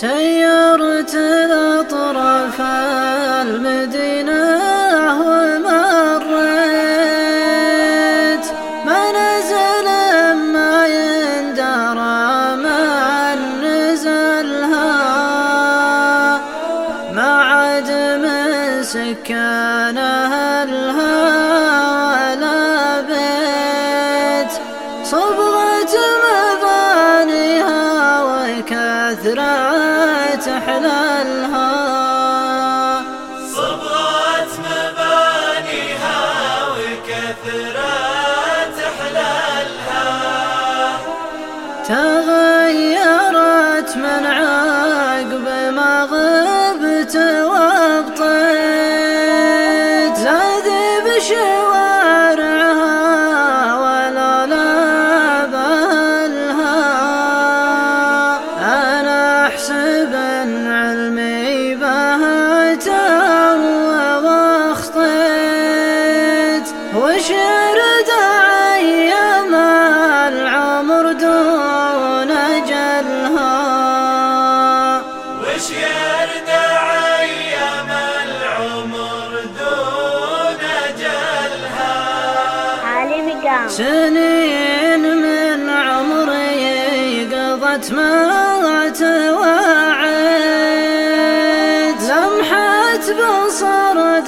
سيرت الأطراف المدينة ومريت نزل ما يندرى مع نزلها ما عاد من سكانها الهوى ولا بيت صبغة مبانيها وكثرة حنان بشر دعي يا ما العمر دون جلها بشر دعي يا ما العمر دون جلها عالم سنين من عمري قضت ما توعد لمحت بصر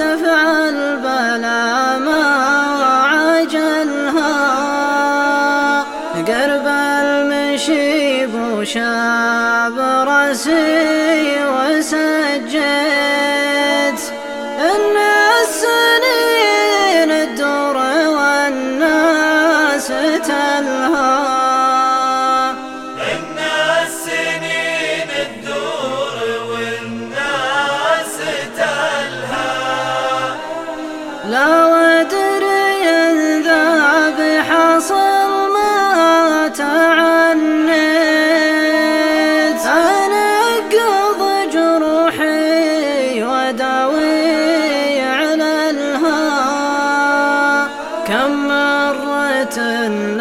برسي وسجيت ان السنين الدور والناس تلهى. جنة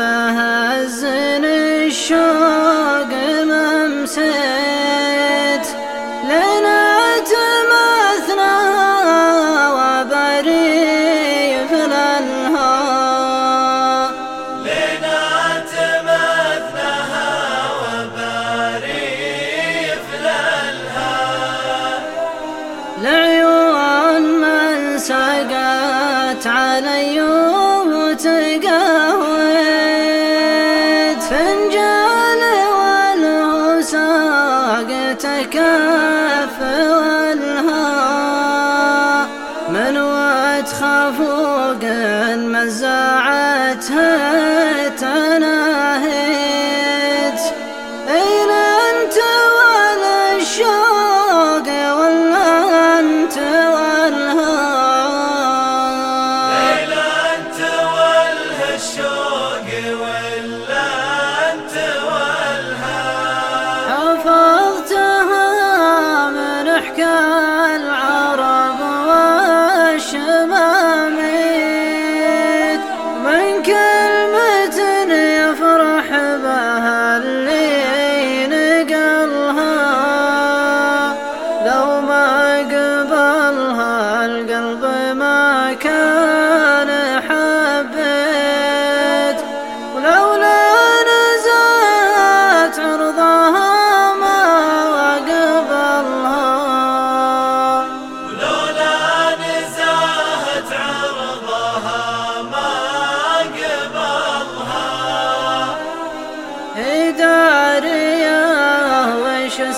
كافر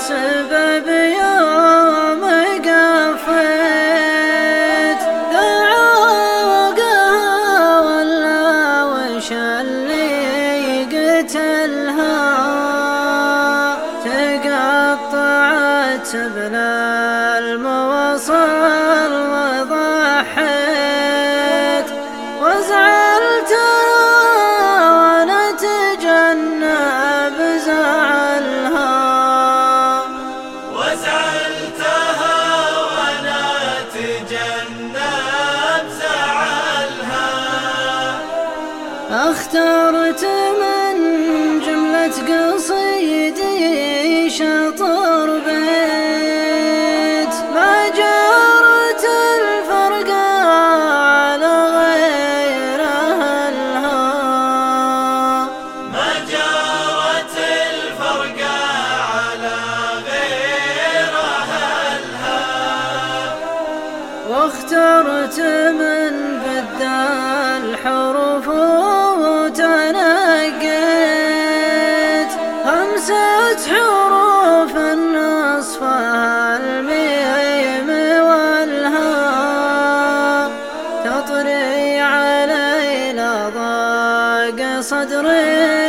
سبب اخترت من جملة قصيدي شطر بيت ما جرت الفرقة على غيرها الهوى ما جرت الفرقة على غيرها الهوى واخترت من صدري